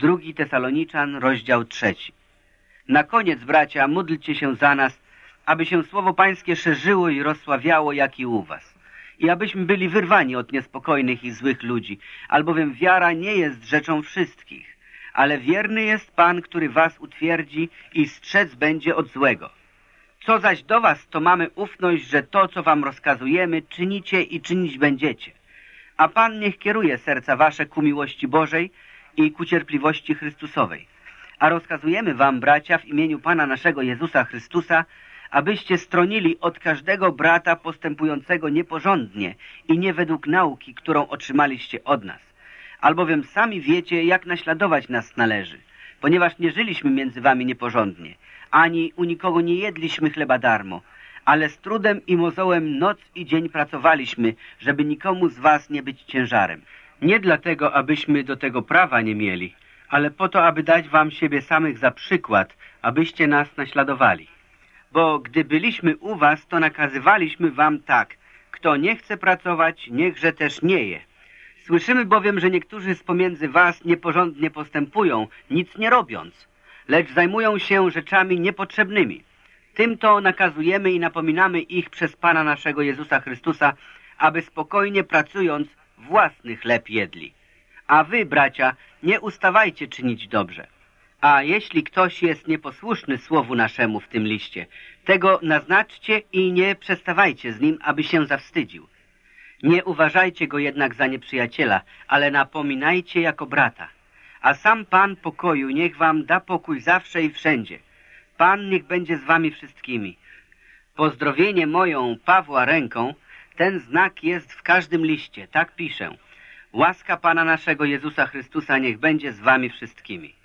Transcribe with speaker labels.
Speaker 1: Drugi Tesaloniczan, rozdział trzeci. Na koniec, bracia, módlcie się za nas, aby się słowo pańskie szerzyło i rozsławiało, jak i u was. I abyśmy byli wyrwani od niespokojnych i złych ludzi, albowiem wiara nie jest rzeczą wszystkich, ale wierny jest Pan, który was utwierdzi i strzec będzie od złego. Co zaś do was, to mamy ufność, że to, co wam rozkazujemy, czynicie i czynić będziecie. A Pan niech kieruje serca wasze ku miłości Bożej i ku cierpliwości Chrystusowej. A rozkazujemy wam, bracia, w imieniu Pana naszego Jezusa Chrystusa, abyście stronili od każdego brata postępującego nieporządnie i nie według nauki, którą otrzymaliście od nas. Albowiem sami wiecie, jak naśladować nas należy, ponieważ nie żyliśmy między wami nieporządnie, ani u nikogo nie jedliśmy chleba darmo, ale z trudem i mozołem noc i dzień pracowaliśmy, żeby nikomu z was nie być ciężarem. Nie dlatego, abyśmy do tego prawa nie mieli, ale po to, aby dać wam siebie samych za przykład, abyście nas naśladowali. Bo gdy byliśmy u was, to nakazywaliśmy wam tak, kto nie chce pracować, niechże też nie je. Słyszymy bowiem, że niektórzy z pomiędzy was nieporządnie postępują, nic nie robiąc, lecz zajmują się rzeczami niepotrzebnymi. Tym to nakazujemy i napominamy ich przez Pana naszego Jezusa Chrystusa, aby spokojnie pracując własny chleb jedli. A wy, bracia, nie ustawajcie czynić dobrze. A jeśli ktoś jest nieposłuszny słowu naszemu w tym liście, tego naznaczcie i nie przestawajcie z nim, aby się zawstydził. Nie uważajcie go jednak za nieprzyjaciela, ale napominajcie jako brata. A sam Pan pokoju niech wam da pokój zawsze i wszędzie. Pan niech będzie z wami wszystkimi. Pozdrowienie moją Pawła ręką, ten znak jest w każdym liście, tak piszę. Łaska Pana naszego Jezusa Chrystusa niech będzie z wami wszystkimi.